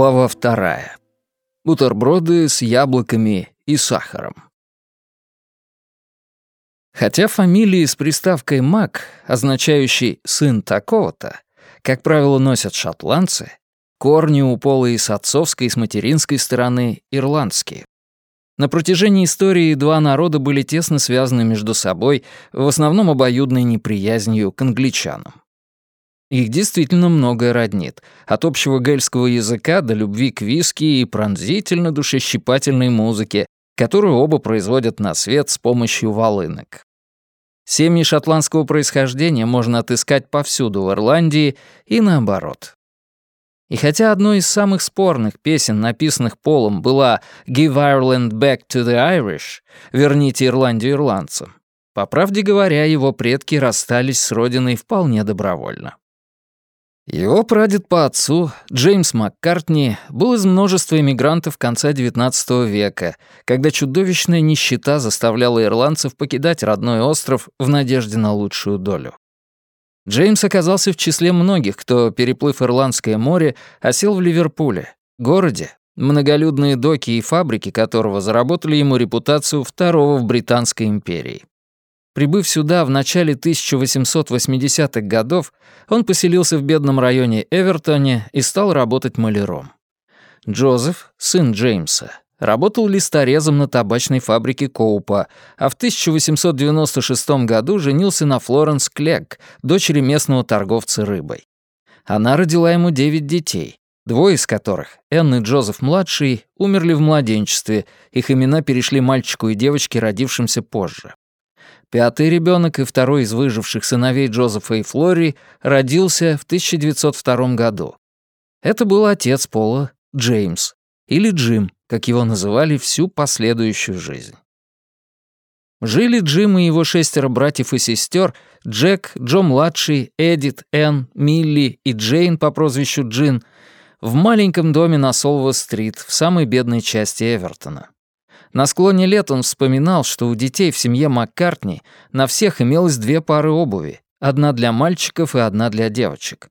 Глава вторая. Бутерброды с яблоками и сахаром. Хотя фамилии с приставкой «мак», означающей «сын такого-то», как правило, носят шотландцы, корни у Пола и с отцовской, и с материнской стороны ирландские. На протяжении истории два народа были тесно связаны между собой, в основном обоюдной неприязнью к англичанам. Их действительно многое роднит. От общего гельского языка до любви к виски и пронзительно душещипательной музыке, которую оба производят на свет с помощью волынок. Семьи шотландского происхождения можно отыскать повсюду в Ирландии и наоборот. И хотя одной из самых спорных песен, написанных Полом, была «Give Ireland back to the Irish» — «Верните Ирландию ирландцам», по правде говоря, его предки расстались с родиной вполне добровольно. Его прадед по отцу, Джеймс Маккартни, был из множества эмигрантов конца XIX века, когда чудовищная нищета заставляла ирландцев покидать родной остров в надежде на лучшую долю. Джеймс оказался в числе многих, кто, переплыв Ирландское море, осел в Ливерпуле, городе, многолюдные доки и фабрики которого заработали ему репутацию второго в Британской империи. Прибыв сюда в начале 1880-х годов, он поселился в бедном районе Эвертоне и стал работать маляром. Джозеф, сын Джеймса, работал листорезом на табачной фабрике Коупа, а в 1896 году женился на Флоренс Клегг, дочери местного торговца рыбой. Она родила ему девять детей, двое из которых, Энн и Джозеф-младший, умерли в младенчестве, их имена перешли мальчику и девочке, родившимся позже. Пятый ребенок и второй из выживших сыновей Джозефа и Флори родился в 1902 году. Это был отец Пола, Джеймс, или Джим, как его называли всю последующую жизнь. Жили Джим и его шестеро братьев и сестер, Джек, Джо-младший, Эдит, Энн, Милли и Джейн по прозвищу Джин, в маленьком доме на Солва-стрит в самой бедной части Эвертона. На склоне лет он вспоминал, что у детей в семье Маккартни на всех имелось две пары обуви, одна для мальчиков и одна для девочек.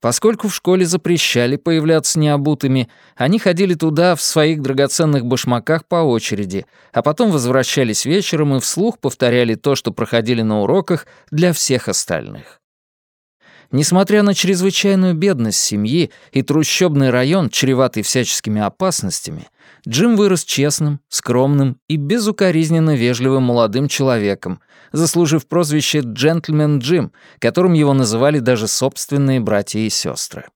Поскольку в школе запрещали появляться необутыми, они ходили туда в своих драгоценных башмаках по очереди, а потом возвращались вечером и вслух повторяли то, что проходили на уроках для всех остальных. Несмотря на чрезвычайную бедность семьи и трущобный район, чреватый всяческими опасностями, Джим вырос честным, скромным и безукоризненно вежливым молодым человеком, заслужив прозвище «Джентльмен Джим», которым его называли даже собственные братья и сестры.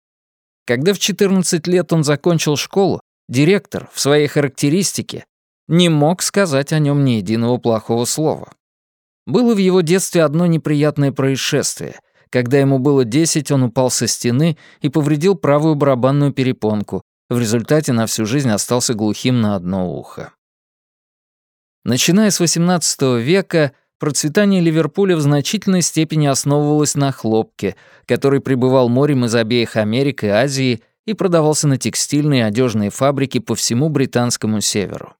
Когда в 14 лет он закончил школу, директор в своей характеристике не мог сказать о нем ни единого плохого слова. Было в его детстве одно неприятное происшествие — когда ему было 10, он упал со стены и повредил правую барабанную перепонку. В результате на всю жизнь остался глухим на одно ухо. Начиная с XVIII века, процветание Ливерпуля в значительной степени основывалось на хлопке, который прибывал морем из обеих Америк и Азии и продавался на текстильные и одежные фабрики по всему британскому северу.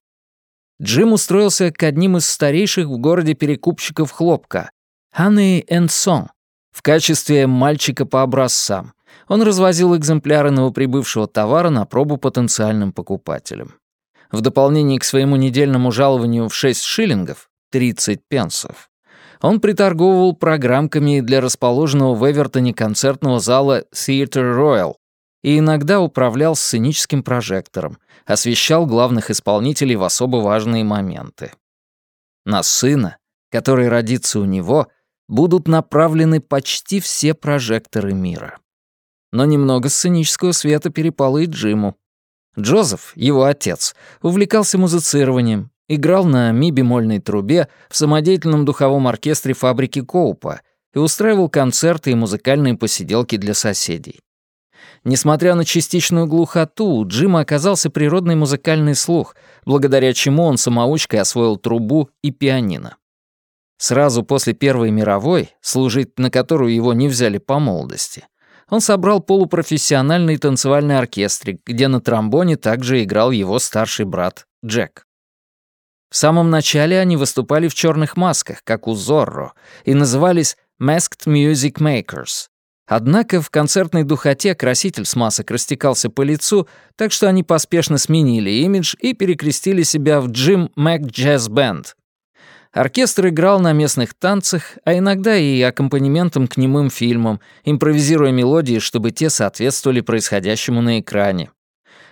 Джим устроился к одним из старейших в городе перекупщиков хлопка — Honey and Song, в качестве мальчика по образцам он развозил экземпляры новоприбывшего товара на пробу потенциальным покупателям. В дополнение к своему недельному жалованию в 6 шиллингов, 30 пенсов, он приторговывал программками для расположенного в Эвертоне концертного зала Theatre Royal и иногда управлял сценическим прожектором, освещал главных исполнителей в особо важные моменты. На сына, который родится у него — будут направлены почти все прожекторы мира. Но немного сценического света перепало и Джиму. Джозеф, его отец, увлекался музицированием, играл на ми-бемольной трубе в самодеятельном духовом оркестре фабрики Коупа и устраивал концерты и музыкальные посиделки для соседей. Несмотря на частичную глухоту, у Джима оказался природный музыкальный слух, благодаря чему он самоучкой освоил трубу и пианино. Сразу после Первой мировой, служить на которую его не взяли по молодости, он собрал полупрофессиональный танцевальный оркестрик, где на тромбоне также играл его старший брат Джек. В самом начале они выступали в черных масках, как у Зорро, и назывались Masked Music Makers, Однако в концертной духоте краситель смазок растекался по лицу, так что они поспешно сменили имидж и перекрестили себя в Джим Мак Джаз Бенд. Оркестр играл на местных танцах, а иногда и аккомпанементом к немым фильмам, импровизируя мелодии, чтобы те соответствовали происходящему на экране.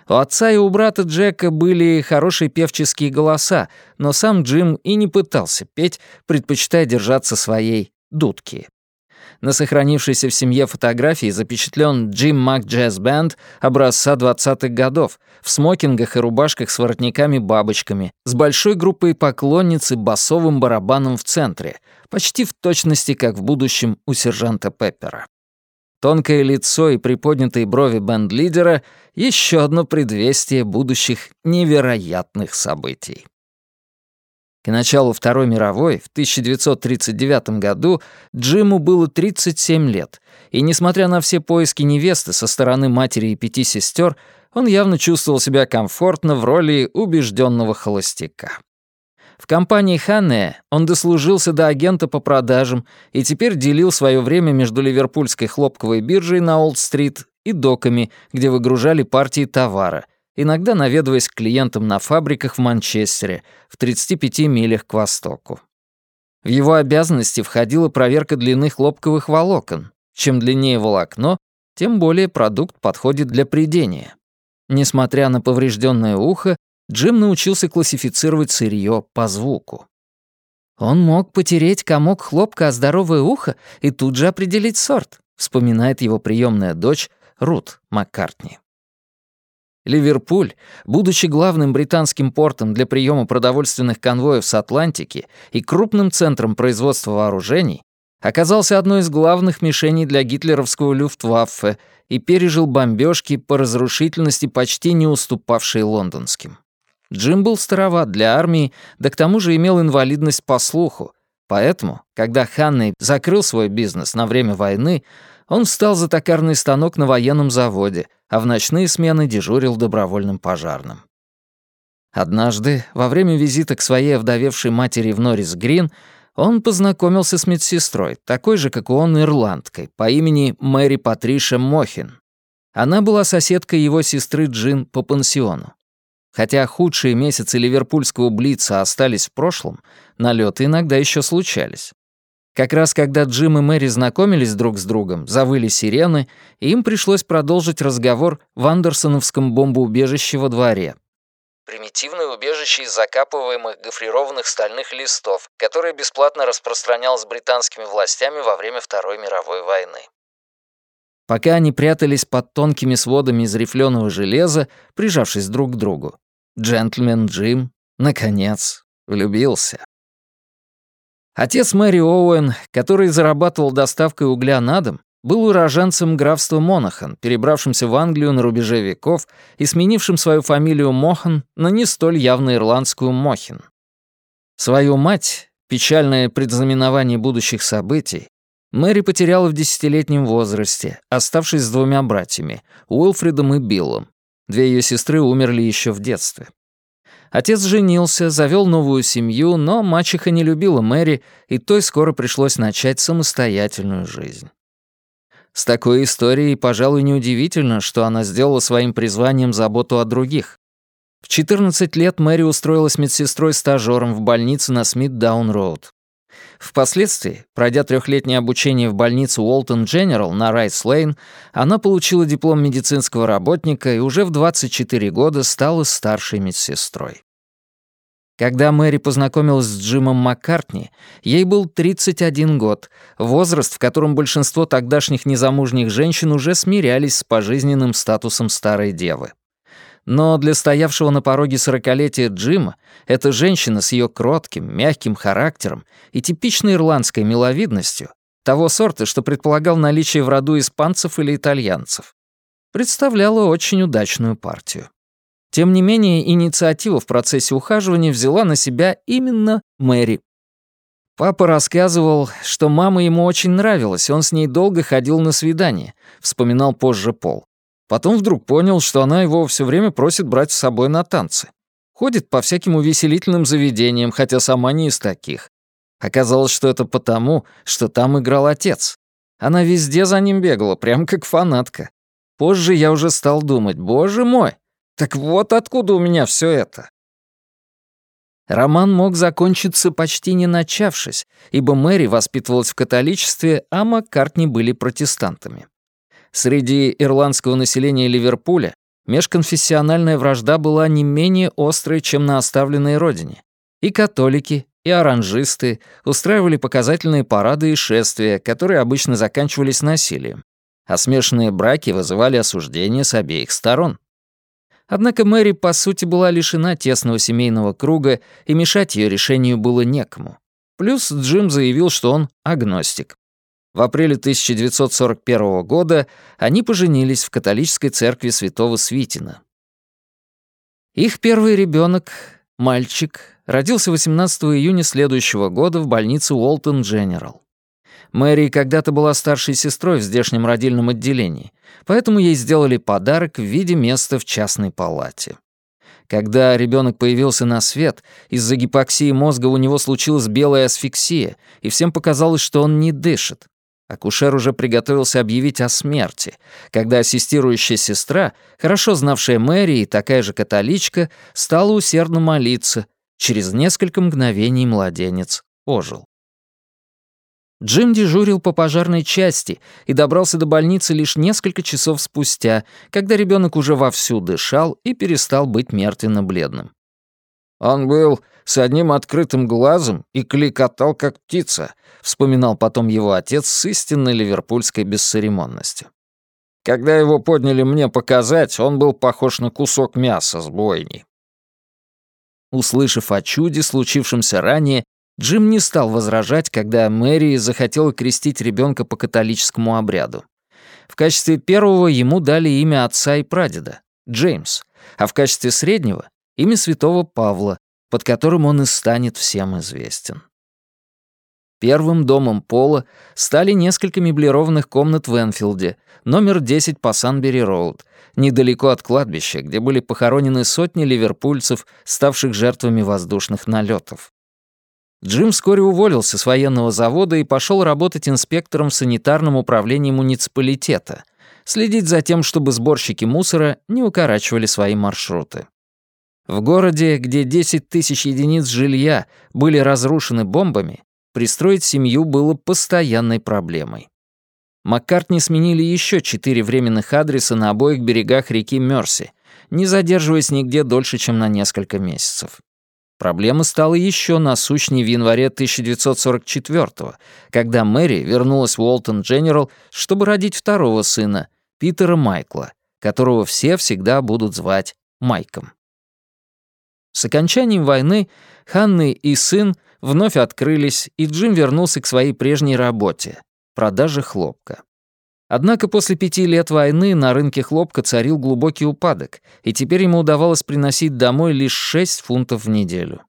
У отца и у брата Джека были хорошие певческие голоса, но сам Джим и не пытался петь, предпочитая держаться своей дудки. На сохранившейся в семье фотографии запечатлен Джим Мак Джаз Бенд образца 20-х годов в смокингах и рубашках с воротниками-бабочками, с большой группой поклонниц и басовым барабаном в центре, почти в точности, как в будущем у сержанта Пеппера. Тонкое лицо и приподнятые брови бенд-лидера — еще одно предвестие будущих невероятных событий. К началу Второй мировой, в 1939 году, Джиму было 37 лет, и, несмотря на все поиски невесты со стороны матери и пяти сестер, он явно чувствовал себя комфортно в роли убежденного холостяка. В компании Ханне он дослужился до агента по продажам и теперь делил свое время между ливерпульской хлопковой биржей на Олд-стрит и доками, где выгружали партии товара, иногда наведываясь к клиентам на фабриках в Манчестере, в 35 милях к востоку. В его обязанности входила проверка длины хлопковых волокон. Чем длиннее волокно, тем более продукт подходит для придения. Несмотря на поврежденное ухо, Джим научился классифицировать сырье по звуку. Он мог потереть комок хлопка о здоровое ухо и тут же определить сорт, вспоминает его приемная дочь Рут Маккартни. Ливерпуль, будучи главным британским портом для приема продовольственных конвоев с Атлантики и крупным центром производства вооружений, оказался одной из главных мишеней для гитлеровского люфтваффе и пережил бомбежки по разрушительности почти не уступавшие лондонским. Джим был староват для армии, да к тому же имел инвалидность по слуху, поэтому, когда Ханней закрыл свой бизнес на время войны, он встал за токарный станок на военном заводе, а в ночные смены дежурил добровольным пожарным. Однажды, во время визита к своей овдовевшей матери в Норрис Грин, он познакомился с медсестрой, такой же, как и он, ирландкой, по имени Мэри Патриша Мохин. Она была соседкой его сестры Джин по пансиону. Хотя худшие месяцы ливерпульского блица остались в прошлом, налеты иногда еще случались. Как раз когда Джим и Мэри знакомились друг с другом, завыли сирены, и им пришлось продолжить разговор в Андерсоновском бомбоубежище во дворе. Примитивное убежище из закапываемых гофрированных стальных листов, которое бесплатно распространялось британскими властями во время Второй мировой войны. Пока они прятались под тонкими сводами из рифленого железа, прижавшись друг к другу, джентльмен Джим, наконец, влюбился. Отец Мэри Оуэн, который зарабатывал доставкой угля на дом, был уроженцем графства Монахан, перебравшимся в Англию на рубеже веков и сменившим свою фамилию Мохан на не столь явно ирландскую Мохин. Свою мать, печальное предзнаменование будущих событий, Мэри потеряла в десятилетнем возрасте, оставшись с двумя братьями, Уилфридом и Биллом. Две ее сестры умерли еще в детстве. Отец женился, завел новую семью, но мачеха не любила Мэри, и той скоро пришлось начать самостоятельную жизнь. С такой историей, пожалуй, неудивительно, что она сделала своим призванием заботу о других. В 14 лет Мэри устроилась медсестрой-стажером в больнице на Смит-Даун-Роуд. Впоследствии, пройдя трехлетнее обучение в больнице Уолтон Дженерал на Райс-Лейн, она получила диплом медицинского работника и уже в 24 года стала старшей медсестрой. Когда Мэри познакомилась с Джимом Маккартни, ей был 31 год, возраст, в котором большинство тогдашних незамужних женщин уже смирялись с пожизненным статусом старой девы. Но для стоявшего на пороге сорокалетия Джима эта женщина с ее кротким, мягким характером и типичной ирландской миловидностью, того сорта, что предполагал наличие в роду испанцев или итальянцев, представляла очень удачную партию. Тем не менее, инициативу в процессе ухаживания взяла на себя именно Мэри. Папа рассказывал, что мама ему очень нравилась, он с ней долго ходил на свидание, вспоминал позже Пол. Потом вдруг понял, что она его все время просит брать с собой на танцы. Ходит по всяким увеселительным заведениям, хотя сама не из таких. Оказалось, что это потому, что там играл отец. Она везде за ним бегала, прям как фанатка. Позже я уже стал думать, боже мой, так вот откуда у меня все это. Роман мог закончиться почти не начавшись, ибо Мэри воспитывалась в католичестве, а Маккартни были протестантами. Среди ирландского населения Ливерпуля межконфессиональная вражда была не менее острой, чем на оставленной родине. И католики, и оранжисты устраивали показательные парады и шествия, которые обычно заканчивались насилием, а смешанные браки вызывали осуждение с обеих сторон. Однако Мэри, по сути, была лишена тесного семейного круга, и мешать ее решению было некому. Плюс Джим заявил, что он агностик. В апреле 1941 года они поженились в католической церкви святого Свитина. Их первый ребенок, мальчик, родился 18 июня следующего года в больнице Уолтон Дженерал. Мэри когда-то была старшей сестрой в здешнем родильном отделении, поэтому ей сделали подарок в виде места в частной палате. Когда ребенок появился на свет, из-за гипоксии мозга у него случилась белая асфиксия, и всем показалось, что он не дышит. Акушер уже приготовился объявить о смерти, когда ассистирующая сестра, хорошо знавшая Мэри и такая же католичка, стала усердно молиться. Через несколько мгновений младенец ожил. Джим дежурил по пожарной части и добрался до больницы лишь несколько часов спустя, когда ребенок уже вовсю дышал и перестал быть мертвенно-бледным. Он был с одним открытым глазом и кликотал, как птица, вспоминал потом его отец с истинной ливерпульской бесцеремонностью. Когда его подняли мне показать, он был похож на кусок мяса с бойни. Услышав о чуде, случившемся ранее, Джим не стал возражать, когда Мэри захотела крестить ребенка по католическому обряду. В качестве первого ему дали имя отца и прадеда — Джеймс, а в качестве среднего — имя святого Павла, под которым он и станет всем известен. Первым домом Пола стали несколько меблированных комнат в Энфилде, номер 10 по Санбери-Роуд, недалеко от кладбища, где были похоронены сотни ливерпульцев, ставших жертвами воздушных налетов. Джим вскоре уволился с военного завода и пошел работать инспектором в санитарном управлении муниципалитета, следить за тем, чтобы сборщики мусора не укорачивали свои маршруты. В городе, где 10 тысяч единиц жилья были разрушены бомбами, пристроить семью было постоянной проблемой. Маккартни сменили еще четыре временных адреса на обоих берегах реки Мерси, не задерживаясь нигде дольше, чем на несколько месяцев. Проблема стала еще насущней в январе 1944 когда Мэри вернулась в Уолтон Дженерал, чтобы родить второго сына, Питера Майкла, которого все всегда будут звать Майком. С окончанием войны Ханны и сын вновь открылись, и Джим вернулся к своей прежней работе — продаже хлопка. Однако после пяти лет войны на рынке хлопка царил глубокий упадок, и теперь ему удавалось приносить домой лишь 6 фунтов в неделю.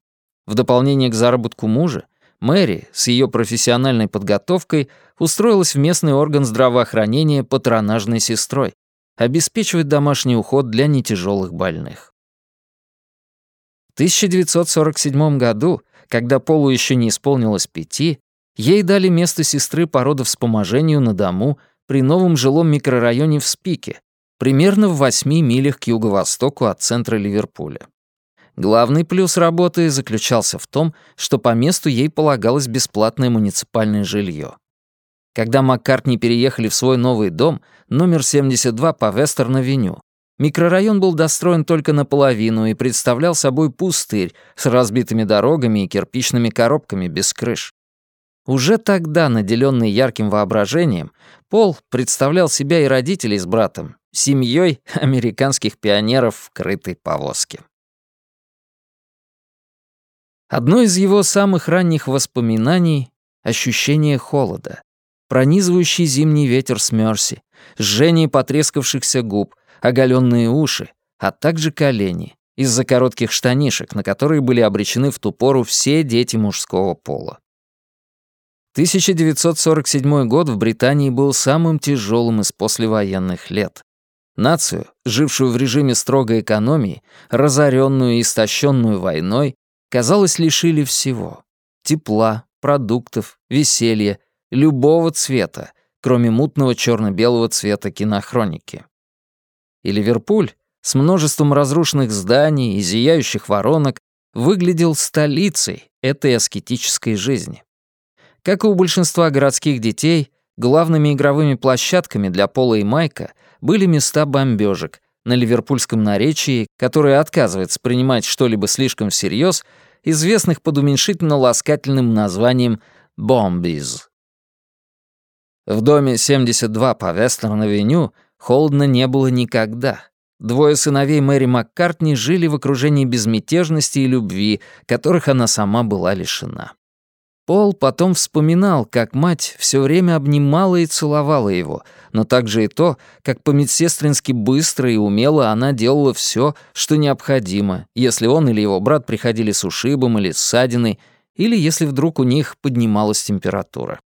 В дополнение к заработку мужа, Мэри с ее профессиональной подготовкой устроилась в местный орган здравоохранения патронажной сестрой, обеспечивать домашний уход для нетяжелых больных. В 1947 году, когда Полу еще не исполнилось пяти, ей дали место сестры по родовспоможению на дому при новом жилом микрорайоне в Спике, примерно в восьми милях к юго-востоку от центра Ливерпуля. Главный плюс работы заключался в том, что по месту ей полагалось бесплатное муниципальное жилье. Когда Маккартни переехали в свой новый дом, номер 72 по Вестерн-авеню, Микрорайон был достроен только наполовину и представлял собой пустырь с разбитыми дорогами и кирпичными коробками без крыш. Уже тогда, наделенный ярким воображением, Пол представлял себя и родителей с братом, семьей американских пионеров в крытой повозке. Одно из его самых ранних воспоминаний — ощущение холода, пронизывающий зимний ветер с Мерси, жжение потрескавшихся губ, оголенные уши, а также колени, из-за коротких штанишек, на которые были обречены в ту пору все дети мужского пола. 1947 год в Британии был самым тяжелым из послевоенных лет. Нацию, жившую в режиме строгой экономии, разоренную и истощенную войной, казалось, лишили всего — тепла, продуктов, веселья, любого цвета, кроме мутного черно-белого цвета кинохроники. И Ливерпуль с множеством разрушенных зданий и зияющих воронок выглядел столицей этой аскетической жизни. Как и у большинства городских детей, главными игровыми площадками для Пола и Майка были места бомбежек на ливерпульском наречии, которое отказывается принимать что-либо слишком всерьез, известных под уменьшительно-ласкательным названием «бомбиз». В доме 72 по Вестерн-авеню холодно не было никогда. Двое сыновей Мэри Маккартни жили в окружении безмятежности и любви, которых она сама была лишена. Пол потом вспоминал, как мать все время обнимала и целовала его, но также и то, как по-медсестрински быстро и умело она делала все, что необходимо, если он или его брат приходили с ушибом или ссадиной, или если вдруг у них поднималась температура.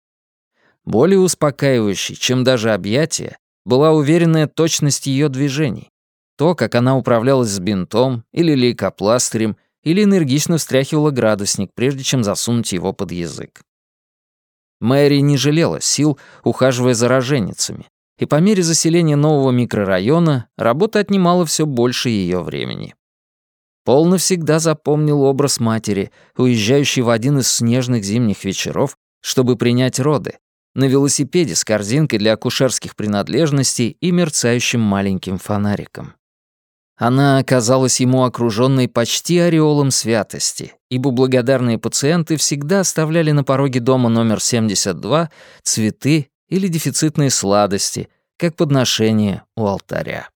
Более успокаивающей, чем даже объятия, была уверенная точность ее движений. То, как она управлялась с бинтом или лейкопластырем, или энергично встряхивала градусник, прежде чем засунуть его под язык. Мэри не жалела сил, ухаживая за роженицами, и по мере заселения нового микрорайона работа отнимала все больше ее времени. Пол навсегда запомнил образ матери, уезжающей в один из снежных зимних вечеров, чтобы принять роды, на велосипеде с корзинкой для акушерских принадлежностей и мерцающим маленьким фонариком. Она оказалась ему окруженной почти ореолом святости, ибо благодарные пациенты всегда оставляли на пороге дома номер 72 цветы или дефицитные сладости, как подношение у алтаря.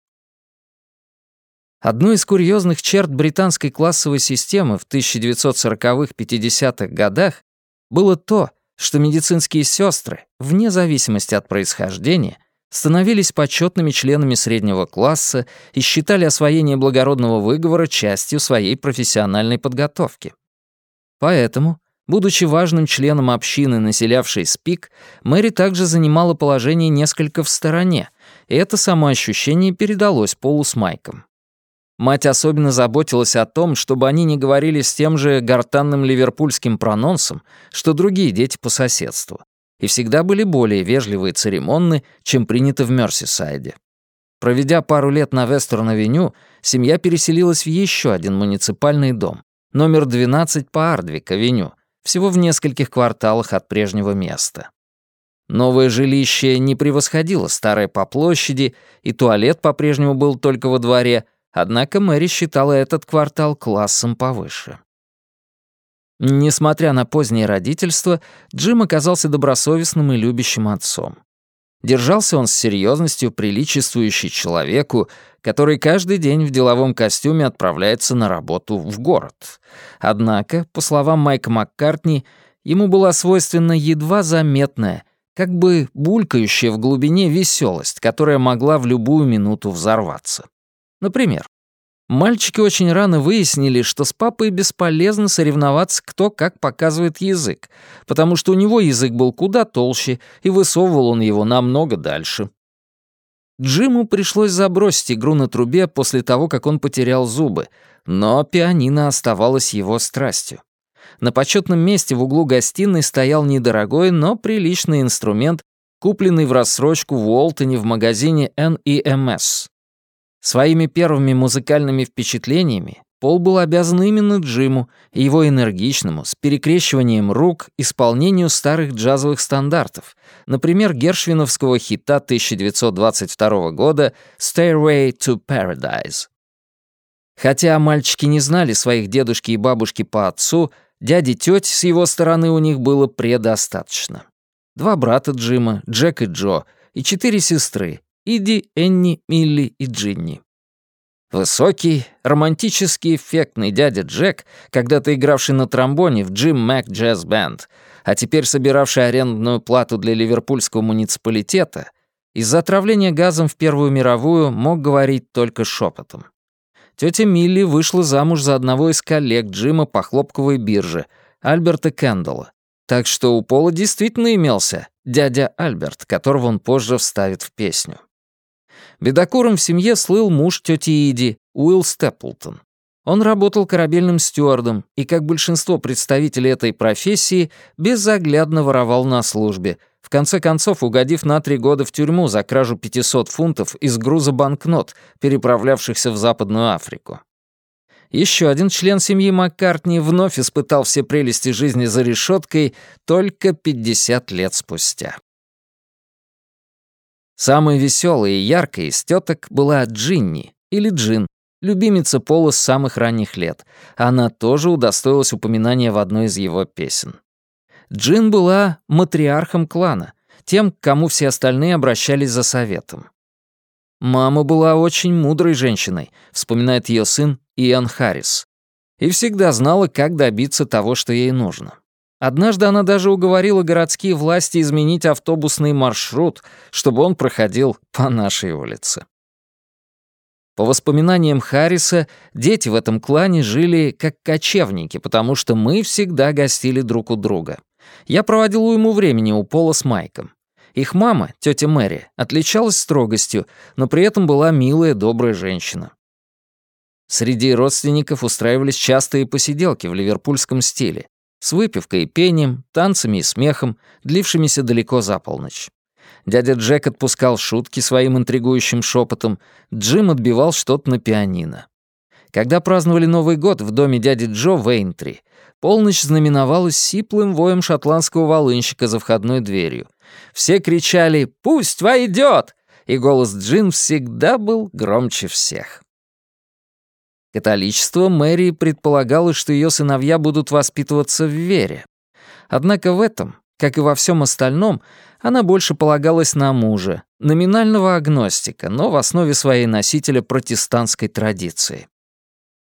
Одной из курьезных черт британской классовой системы в 1940-50-х годах было то, что медицинские сестры, вне зависимости от происхождения, становились почетными членами среднего класса и считали освоение благородного выговора частью своей профессиональной подготовки. Поэтому, будучи важным членом общины, населявшей СПИК, Мэри также занимала положение несколько в стороне, и это самоощущение передалось Полу с Майком. Мать особенно заботилась о том, чтобы они не говорили с тем же гортанным ливерпульским прононсом, что другие дети по соседству и всегда были более вежливы и церемонны, чем принято в Мёрсисайде. Проведя пару лет на Вестерн-авеню, семья переселилась в еще один муниципальный дом, номер 12 по Ардвик-авеню, всего в нескольких кварталах от прежнего места. Новое жилище не превосходило старое по площади, и туалет по-прежнему был только во дворе, однако Мэри считала этот квартал классом повыше. Несмотря на позднее родительство, Джим оказался добросовестным и любящим отцом. Держался он с серьезностью, приличествующей человеку, который каждый день в деловом костюме отправляется на работу в город. Однако, по словам Майка Маккартни, ему была свойственна едва заметная, как бы булькающая в глубине веселость, которая могла в любую минуту взорваться. Например, Мальчики очень рано выяснили, что с папой бесполезно соревноваться, кто как показывает язык, потому что у него язык был куда толще, и высовывал он его намного дальше. Джиму пришлось забросить игру на трубе после того, как он потерял зубы, но пианино оставалось его страстью. На почетном месте в углу гостиной стоял недорогой, но приличный инструмент, купленный в рассрочку в Уолтоне в магазине NEMS. Своими первыми музыкальными впечатлениями Пол был обязан именно Джиму и его энергичному, с перекрещиванием рук, исполнению старых джазовых стандартов, например, гершвиновского хита 1922 года «Stairway to Paradise». Хотя мальчики не знали своих дедушки и бабушки по отцу, дяди тети с его стороны у них было предостаточно. Два брата Джима, Джек и Джо, и четыре сестры, Иди, Энни, Милли и Джинни. Высокий, романтически эффектный дядя Джек, когда-то игравший на тромбоне в Джим Мак Джаз Бенд, а теперь собиравший арендную плату для ливерпульского муниципалитета, из-за отравления газом в Первую мировую мог говорить только шепотом. Тетя Милли вышла замуж за одного из коллег Джима по хлопковой бирже, Альберта Кэндалла, так что у Пола действительно имелся дядя Альберт, которого он позже вставит в песню. Бедокуром в семье слыл муж тети Иди, Уилл Степлтон. Он работал корабельным стюардом и, как большинство представителей этой профессии, безоглядно воровал на службе, в конце концов угодив на три года в тюрьму за кражу 500 фунтов из груза банкнот, переправлявшихся в Западную Африку. Еще один член семьи Маккартни вновь испытал все прелести жизни за решеткой только 50 лет спустя. Самой веселой и яркой из теток была Джинни, или Джин, любимица Пола с самых ранних лет. Она тоже удостоилась упоминания в одной из его песен. Джин была матриархом клана, тем, к кому все остальные обращались за советом. Мама была очень мудрой женщиной, вспоминает ее сын Иэн Харрис, и всегда знала, как добиться того, что ей нужно. Однажды она даже уговорила городские власти изменить автобусный маршрут, чтобы он проходил по нашей улице. По воспоминаниям Харриса, дети в этом клане жили как кочевники, потому что мы всегда гостили друг у друга. Я проводил уйму времени у Пола с Майком. Их мама, тетя Мэри, отличалась строгостью, но при этом была милая, добрая женщина. Среди родственников устраивались частые посиделки в ливерпульском стиле, с выпивкой и пением, танцами и смехом, длившимися далеко за полночь. Дядя Джек отпускал шутки своим интригующим шепотом, Джим отбивал что-то на пианино. Когда праздновали Новый год в доме дяди Джо в Эйнтри, полночь знаменовалась сиплым воем шотландского волынщика за входной дверью. Все кричали «Пусть войдет!» и голос Джин всегда был громче всех. Католичество Мэри предполагало, что ее сыновья будут воспитываться в вере. Однако в этом, как и во всем остальном, она больше полагалась на мужа, номинального агностика, но в основе своей носителя протестантской традиции.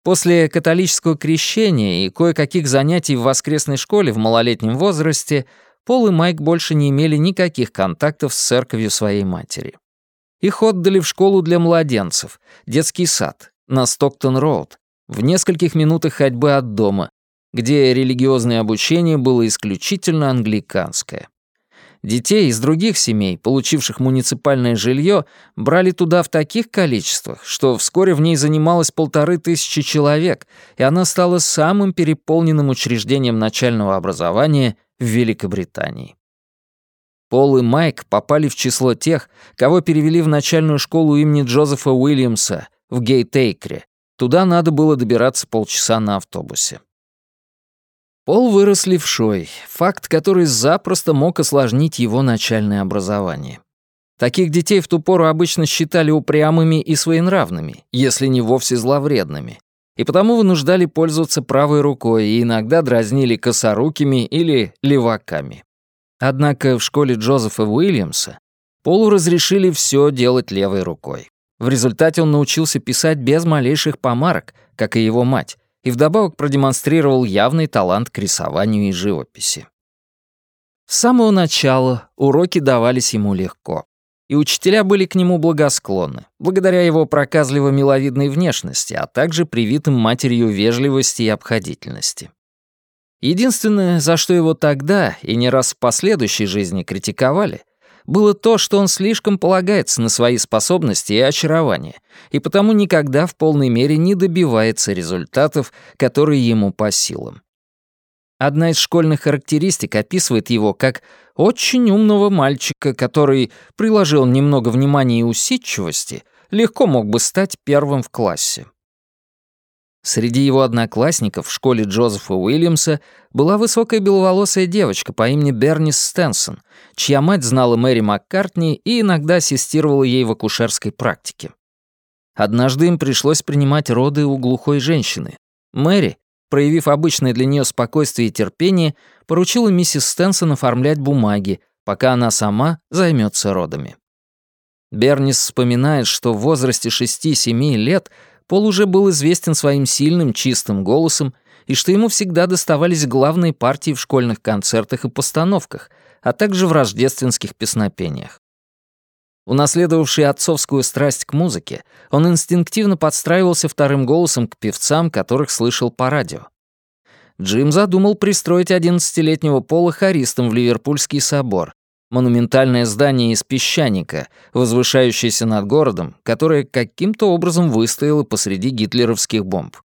После католического крещения и кое-каких занятий в воскресной школе в малолетнем возрасте Пол и Майк больше не имели никаких контактов с церковью своей матери. Их отдали в школу для младенцев, детский сад, на Стоктон-Роуд, в нескольких минутах ходьбы от дома, где религиозное обучение было исключительно англиканское. Детей из других семей, получивших муниципальное жилье, брали туда в таких количествах, что вскоре в ней занималось полторы тысячи человек, и она стала самым переполненным учреждением начального образования в Великобритании. Пол и Майк попали в число тех, кого перевели в начальную школу имени Джозефа Уильямса в Гейтейкре. Туда надо было добираться полчаса на автобусе. Пол вырос левшой, факт, который запросто мог осложнить его начальное образование. Таких детей в ту пору обычно считали упрямыми и своенравными, если не вовсе зловредными, и потому вынуждали пользоваться правой рукой и иногда дразнили косорукими или леваками. Однако в школе Джозефа Уильямса Полу разрешили все делать левой рукой. В результате он научился писать без малейших помарок, как и его мать, и вдобавок продемонстрировал явный талант к рисованию и живописи. С самого начала уроки давались ему легко, и учителя были к нему благосклонны, благодаря его проказливо-миловидной внешности, а также привитым матерью вежливости и обходительности. Единственное, за что его тогда и не раз в последующей жизни критиковали — было то, что он слишком полагается на свои способности и очарование, и потому никогда в полной мере не добивается результатов, которые ему по силам. Одна из школьных характеристик описывает его как очень умного мальчика, который приложил немного внимания и усидчивости, легко мог бы стать первым в классе. Среди его одноклассников в школе Джозефа Уильямса была высокая беловолосая девочка по имени Бернис Стенсон, чья мать знала Мэри Маккартни и иногда ассистировала ей в акушерской практике. Однажды им пришлось принимать роды у глухой женщины. Мэри, проявив обычное для нее спокойствие и терпение, поручила миссис Стенсон оформлять бумаги, пока она сама займется родами. Бернис вспоминает, что в возрасте 6-7 лет Пол уже был известен своим сильным, чистым голосом, и что ему всегда доставались главные партии в школьных концертах и постановках, а также в рождественских песнопениях. Унаследовавший отцовскую страсть к музыке, он инстинктивно подстраивался вторым голосом к певцам, которых слышал по радио. Джим задумал пристроить 11-летнего Пола хористом в Ливерпульский собор, монументальное здание из песчаника, возвышающееся над городом, которое каким-то образом выстояло посреди гитлеровских бомб.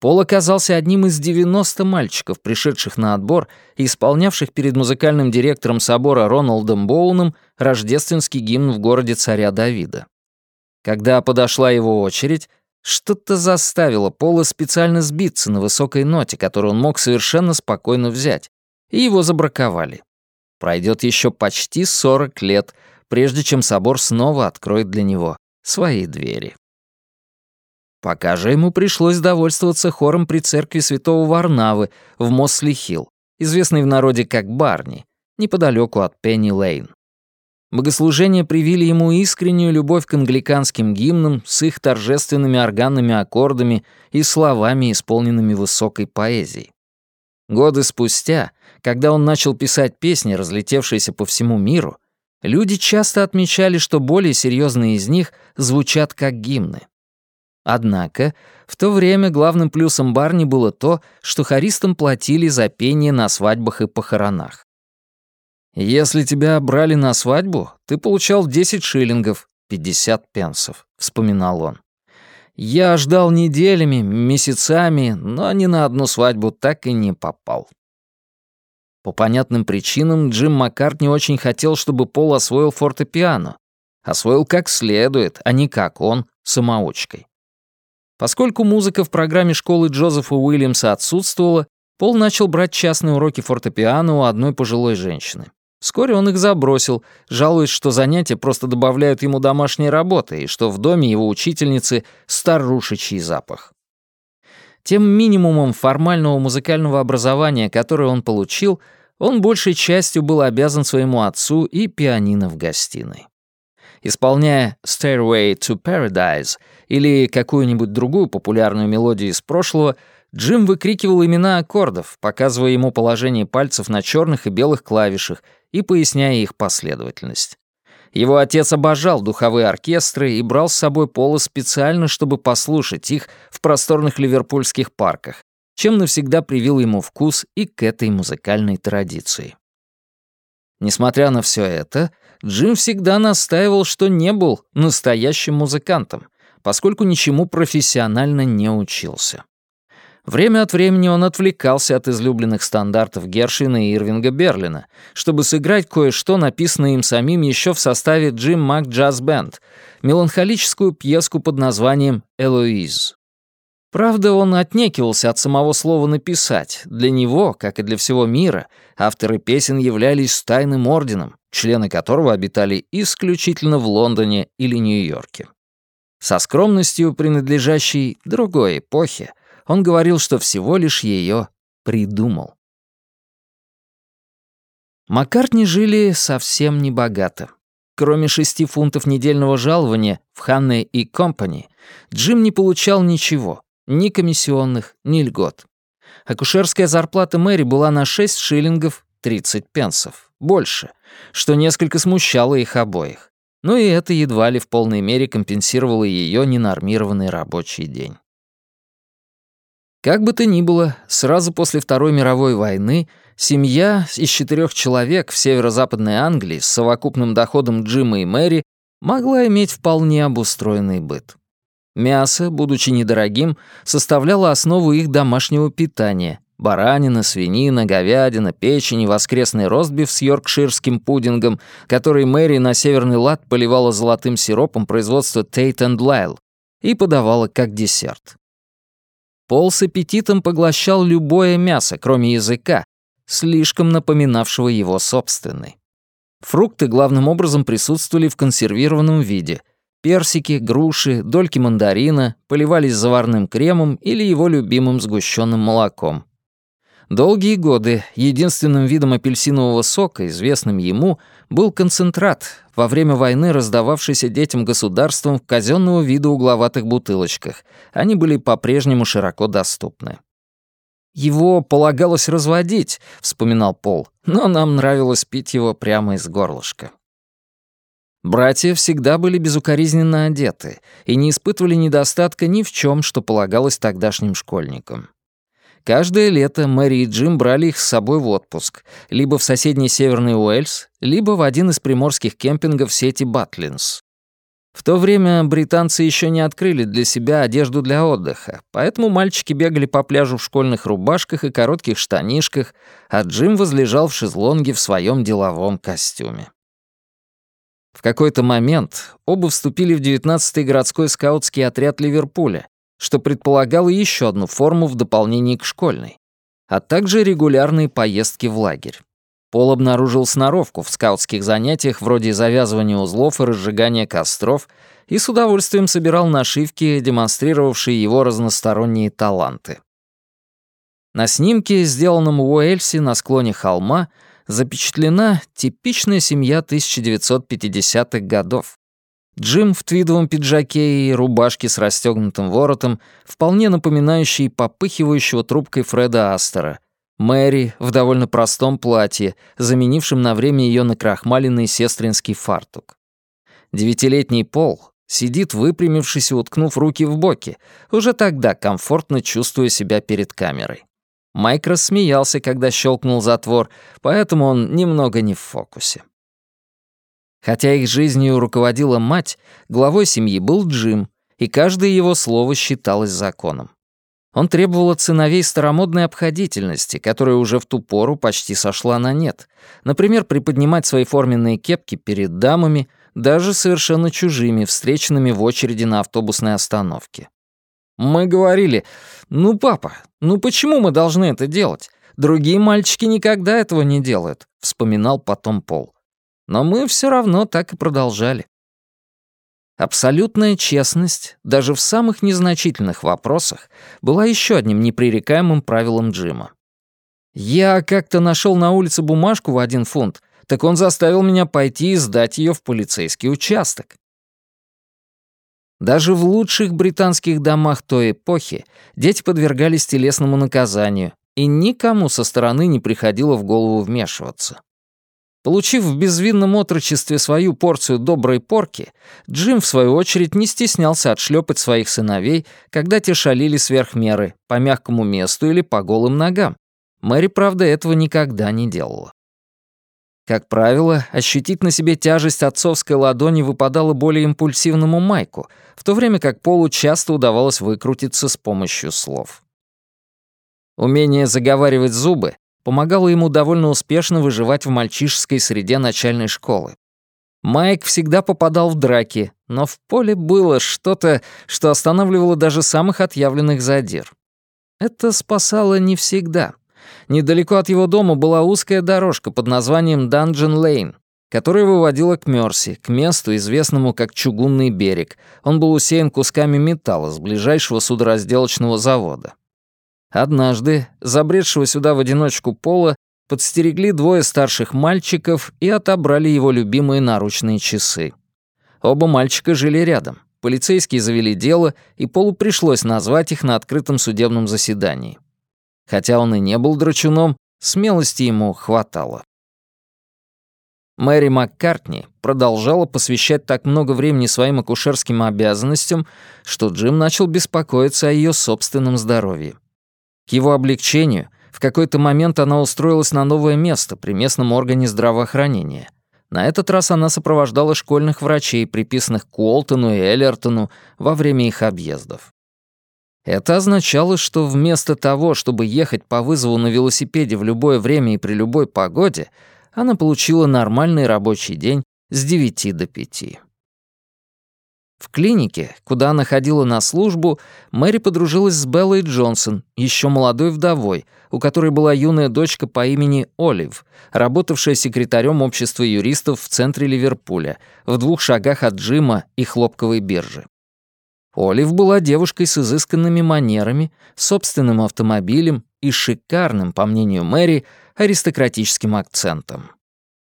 Пол оказался одним из 90 мальчиков, пришедших на отбор и исполнявших перед музыкальным директором собора Роналдом Боуном рождественский гимн в городе царя Давида. Когда подошла его очередь, что-то заставило Пола специально сбиться на высокой ноте, которую он мог совершенно спокойно взять, и его забраковали. Пройдет еще почти 40 лет, прежде чем собор снова откроет для него свои двери. Пока же ему пришлось довольствоваться хором при церкви святого Варнавы в Мосли-Хилл, известный в народе как Барни, неподалеку от Пенни-Лейн. Богослужения привили ему искреннюю любовь к англиканским гимнам с их торжественными органными аккордами и словами, исполненными высокой поэзией. Годы спустя, когда он начал писать песни, разлетевшиеся по всему миру, люди часто отмечали, что более серьезные из них звучат как гимны. Однако, в то время главным плюсом Барни было то, что хористам платили за пение на свадьбах и похоронах. «Если тебя брали на свадьбу, ты получал 10 шиллингов, 50 пенсов», — вспоминал он. «Я ждал неделями, месяцами, но ни на одну свадьбу так и не попал». По понятным причинам Джим Маккартни очень хотел, чтобы Пол освоил фортепиано. Освоил как следует, а не как он, самоучкой. Поскольку музыка в программе школы Джозефа Уильямса отсутствовала, Пол начал брать частные уроки фортепиано у одной пожилой женщины. Вскоре он их забросил, жалуясь, что занятия просто добавляют ему домашней работы и что в доме его учительницы старушечий запах. Тем минимумом формального музыкального образования, которое он получил, он большей частью был обязан своему отцу и пианино в гостиной. Исполняя «Stairway to Paradise» или какую-нибудь другую популярную мелодию из прошлого, Джим выкрикивал имена аккордов, показывая ему положение пальцев на черных и белых клавишах и поясняя их последовательность. Его отец обожал духовые оркестры и брал с собой Пола специально, чтобы послушать их в просторных ливерпульских парках, чем навсегда привил ему вкус и к этой музыкальной традиции. Несмотря на все это, Джим всегда настаивал, что не был настоящим музыкантом, поскольку ничему профессионально не учился. Время от времени он отвлекался от излюбленных стандартов Гершвина и Ирвинга Берлина, чтобы сыграть кое-что, написанное им самим еще в составе Джим Мак Джаз Бенд, меланхолическую пьеску под названием «Элоиз». Правда, он отнекивался от самого слова «написать». Для него, как и для всего мира, авторы песен являлись тайным орденом, члены которого обитали исключительно в Лондоне или Нью-Йорке. Со скромностью, принадлежащей другой эпохе, он говорил, что всего лишь ее придумал. Маккартни жили совсем небогато. Кроме шести фунтов недельного жалования в Ханне и Компани, Джим не получал ничего, ни комиссионных, ни льгот. Акушерская зарплата Мэри была на 6 шиллингов 30 пенсов, больше, что несколько смущало их обоих. Но и это едва ли в полной мере компенсировало ее ненормированный рабочий день. Как бы то ни было, сразу после Второй мировой войны семья из четырех человек в северо-западной Англии с совокупным доходом Джима и Мэри могла иметь вполне обустроенный быт. Мясо, будучи недорогим, составляло основу их домашнего питания. Баранина, свинина, говядина, печень и воскресный ростбиф с йоркширским пудингом, который Мэри на северный лад поливала золотым сиропом производства Тейт энд Лайл и подавала как десерт. Пол с аппетитом поглощал любое мясо, кроме языка, слишком напоминавшего его собственный. Фрукты главным образом присутствовали в консервированном виде. Персики, груши, дольки мандарина поливались заварным кремом или его любимым сгущенным молоком. Долгие годы единственным видом апельсинового сока, известным ему, был концентрат, во время войны раздававшийся детям государством в казенного вида угловатых бутылочках. Они были по-прежнему широко доступны. «Его полагалось разводить», — вспоминал Пол, «но нам нравилось пить его прямо из горлышка». Братья всегда были безукоризненно одеты и не испытывали недостатка ни в чем, что полагалось тогдашним школьникам. Каждое лето Мэри и Джим брали их с собой в отпуск, либо в соседний Северный Уэльс, либо в один из приморских кемпингов сети Батлинс. В то время британцы еще не открыли для себя одежду для отдыха, поэтому мальчики бегали по пляжу в школьных рубашках и коротких штанишках, а Джим возлежал в шезлонге в своем деловом костюме. В какой-то момент оба вступили в 19-й городской скаутский отряд Ливерпуля, что предполагало еще одну форму в дополнение к школьной, а также регулярные поездки в лагерь. Пол обнаружил сноровку в скаутских занятиях вроде завязывания узлов и разжигания костров и с удовольствием собирал нашивки, демонстрировавшие его разносторонние таланты. На снимке, сделанном в Уэльсе на склоне холма, запечатлена типичная семья 1950-х годов. Джим в твидовом пиджаке и рубашке с расстегнутым воротом, вполне напоминающий попыхивающего трубкой Фреда Астера, Мэри в довольно простом платье, заменившем на время ее накрахмаленный сестринский фартук. Девятилетний Пол сидит, выпрямившись и уткнув руки в боки, уже тогда комфортно чувствуя себя перед камерой. Майк рассмеялся, когда щелкнул затвор, поэтому он немного не в фокусе. Хотя их жизнью руководила мать, главой семьи был Джим, и каждое его слово считалось законом. Он требовал от сыновей старомодной обходительности, которая уже в ту пору почти сошла на нет. Например, приподнимать свои форменные кепки перед дамами, даже совершенно чужими, встреченными в очереди на автобусной остановке. Мы говорили, «Ну, папа, ну почему мы должны это делать? Другие мальчики никогда этого не делают», — вспоминал потом Пол. Но мы все равно так и продолжали. Абсолютная честность, даже в самых незначительных вопросах, была еще одним непререкаемым правилом Джима. Я как-то нашел на улице бумажку в один фунт, так он заставил меня пойти и сдать ее в полицейский участок. Даже в лучших британских домах той эпохи дети подвергались телесному наказанию, и никому со стороны не приходило в голову вмешиваться. Получив в безвинном отрочестве свою порцию доброй порки, Джим, в свою очередь, не стеснялся отшлепать своих сыновей, когда те шалили сверх меры, по мягкому месту или по голым ногам. Мэри, правда, этого никогда не делала. Как правило, ощутить на себе тяжесть отцовской ладони выпадало более импульсивному Майку, в то время как Полу часто удавалось выкрутиться с помощью слов. Умение заговаривать зубы помогало ему довольно успешно выживать в мальчишеской среде начальной школы. Майк всегда попадал в драки, но в поле было что-то, что останавливало даже самых отъявленных задир. Это спасало не всегда. Недалеко от его дома была узкая дорожка под названием Dungeon Lane, которая выводила к Мерси, к месту, известному как Чугунный берег. Он был усеян кусками металла с ближайшего судоразделочного завода. Однажды, забредшего сюда в одиночку Пола, подстерегли двое старших мальчиков и отобрали его любимые наручные часы. Оба мальчика жили рядом. Полицейские завели дело, и Полу пришлось назвать их на открытом судебном заседании. Хотя он и не был драчуном, смелости ему хватало. Мэри Маккартни продолжала посвящать так много времени своим акушерским обязанностям, что Джим начал беспокоиться о ее собственном здоровье. К его облегчению, в какой-то момент она устроилась на новое место при местном органе здравоохранения. На этот раз она сопровождала школьных врачей, приписанных к Уолтону и Эллертону во время их объездов. Это означало, что вместо того, чтобы ехать по вызову на велосипеде в любое время и при любой погоде, она получила нормальный рабочий день с 9 до 5. В клинике, куда она ходила на службу, Мэри подружилась с Беллой Джонсон, еще молодой вдовой, у которой была юная дочка по имени Олив, работавшая секретарем общества юристов в центре Ливерпуля, в двух шагах от Джима и хлопковой биржи. Олив была девушкой с изысканными манерами, собственным автомобилем и шикарным, по мнению Мэри, аристократическим акцентом.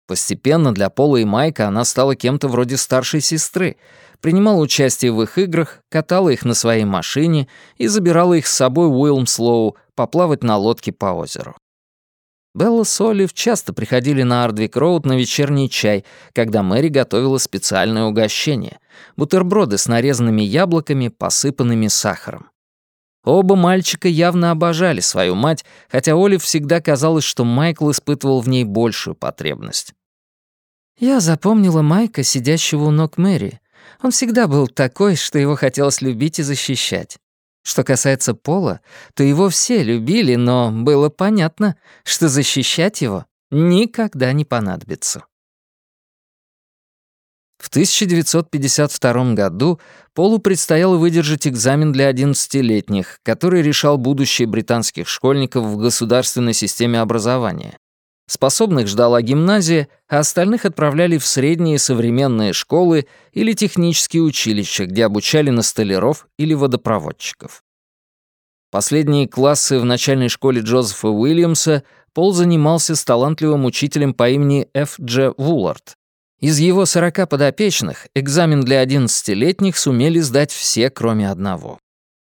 Постепенно для Пола и Майка она стала кем-то вроде старшей сестры, принимала участие в их играх, катала их на своей машине и забирала их с собой в Уилмслоу поплавать на лодке по озеру. Белла с Олив часто приходили на Ардвик-Роуд на вечерний чай, когда Мэри готовила специальное угощение — бутерброды с нарезанными яблоками, посыпанными сахаром. Оба мальчика явно обожали свою мать, хотя Олив всегда казалось, что Майкл испытывал в ней большую потребность. «Я запомнила Майка, сидящего у ног Мэри. Он всегда был такой, что его хотелось любить и защищать. Что касается Пола, то его все любили, но было понятно, что защищать его никогда не понадобится. В 1952 году Полу предстояло выдержать экзамен для 11-летних, который решал будущее британских школьников в государственной системе образования. Способных ждала гимназия, а остальных отправляли в средние современные школы или технические училища, где обучали на столяров или водопроводчиков. Последние классы в начальной школе Джозефа Уильямса Пол занимался с талантливым учителем по имени Ф. Дж. Вуллард. Из его 40 подопечных экзамен для 11-летних сумели сдать все, кроме одного.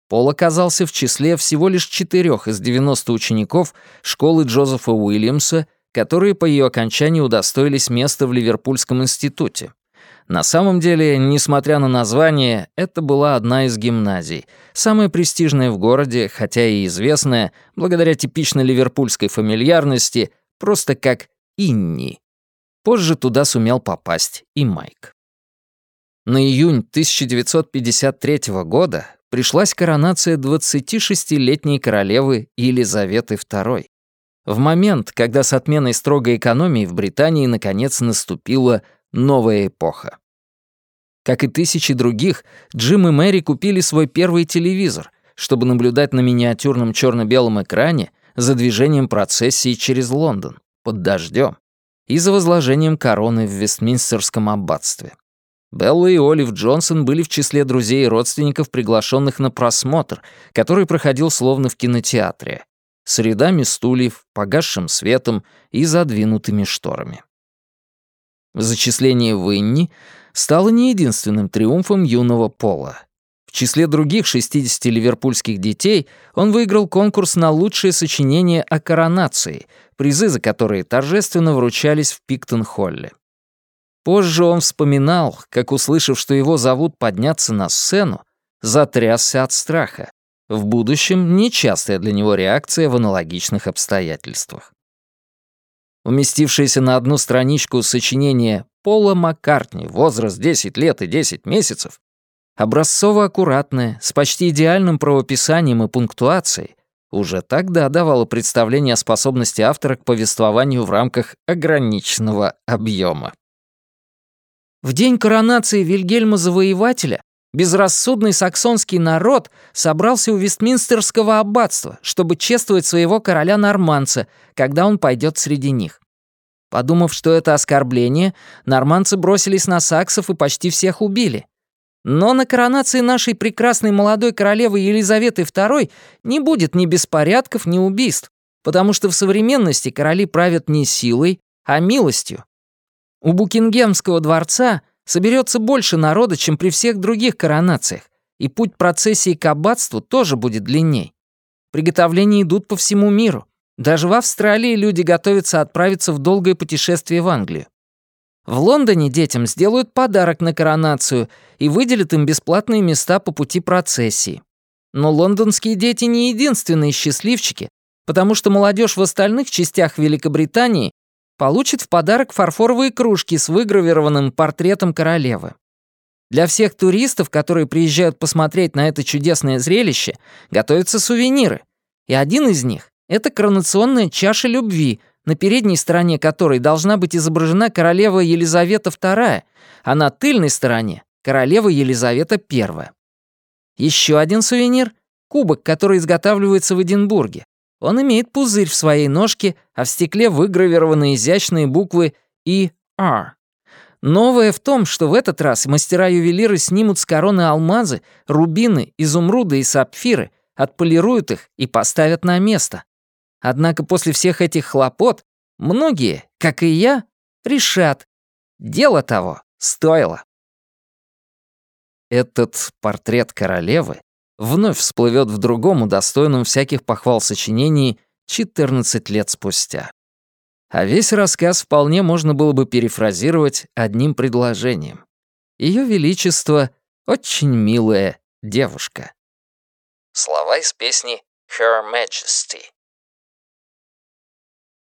Пол оказался в числе всего лишь четырех из 90 учеников школы Джозефа Уильямса, которые по ее окончании удостоились места в Ливерпульском институте. На самом деле, несмотря на название, это была одна из гимназий, самая престижная в городе, хотя и известная, благодаря типичной ливерпульской фамильярности, просто как Инни. Позже туда сумел попасть и Майк. На июнь 1953 года пришлась коронация 26-летней королевы Елизаветы II. В момент, когда с отменой строгой экономии в Британии наконец наступила новая эпоха. Как и тысячи других, Джим и Мэри купили свой первый телевизор, чтобы наблюдать на миниатюрном черно белом экране за движением процессии через Лондон, под дождем и за возложением короны в Вестминстерском аббатстве. Белла и Олив Джонсон были в числе друзей и родственников, приглашенных на просмотр, который проходил словно в кинотеатре, с рядами стульев, погасшим светом и задвинутыми шторами. Зачисление в Инни стало не единственным триумфом юного Пола. В числе других 60 ливерпульских детей он выиграл конкурс на лучшее сочинение о коронации, призы за которые торжественно вручались в Пиктон-Холле. Позже он вспоминал, как, услышав, что его зовут подняться на сцену, затрясся от страха. В будущем нечастая для него реакция в аналогичных обстоятельствах. Уместившееся на одну страничку сочинение Пола Маккартни «Возраст 10 лет и 10 месяцев» образцово-аккуратное, с почти идеальным правописанием и пунктуацией, уже тогда давало представление о способности автора к повествованию в рамках ограниченного объема. В день коронации Вильгельма Завоевателя безрассудный саксонский народ собрался у Вестминстерского аббатства, чтобы чествовать своего короля-норманца, когда он пойдет среди них. Подумав, что это оскорбление, норманцы бросились на саксов и почти всех убили. Но на коронации нашей прекрасной молодой королевы Елизаветы II не будет ни беспорядков, ни убийств, потому что в современности короли правят не силой, а милостью. У Букингемского дворца соберется больше народа, чем при всех других коронациях, и путь процессии к аббатству тоже будет длинней. Приготовления идут по всему миру. Даже в Австралии люди готовятся отправиться в долгое путешествие в Англию. В Лондоне детям сделают подарок на коронацию и выделят им бесплатные места по пути процессии. Но лондонские дети не единственные счастливчики, потому что молодежь в остальных частях Великобритании получит в подарок фарфоровые кружки с выгравированным портретом королевы. Для всех туристов, которые приезжают посмотреть на это чудесное зрелище, готовятся сувениры. И один из них — это коронационная чаша любви — на передней стороне которой должна быть изображена королева Елизавета II, а на тыльной стороне — королева Елизавета I. Еще один сувенир — кубок, который изготавливается в Эдинбурге. Он имеет пузырь в своей ножке, а в стекле выгравированы изящные буквы «И-Р». Новое в том, что в этот раз мастера-ювелиры снимут с короны алмазы, рубины, изумруды и сапфиры, отполируют их и поставят на место. Однако после всех этих хлопот многие, как и я, решат, дело того стоило. Этот портрет королевы вновь всплывет в другом удостоенном всяких похвал сочинении 14 лет спустя. А весь рассказ вполне можно было бы перефразировать одним предложением. Ее Величество — очень милая девушка. Слова из песни «Her Majesty».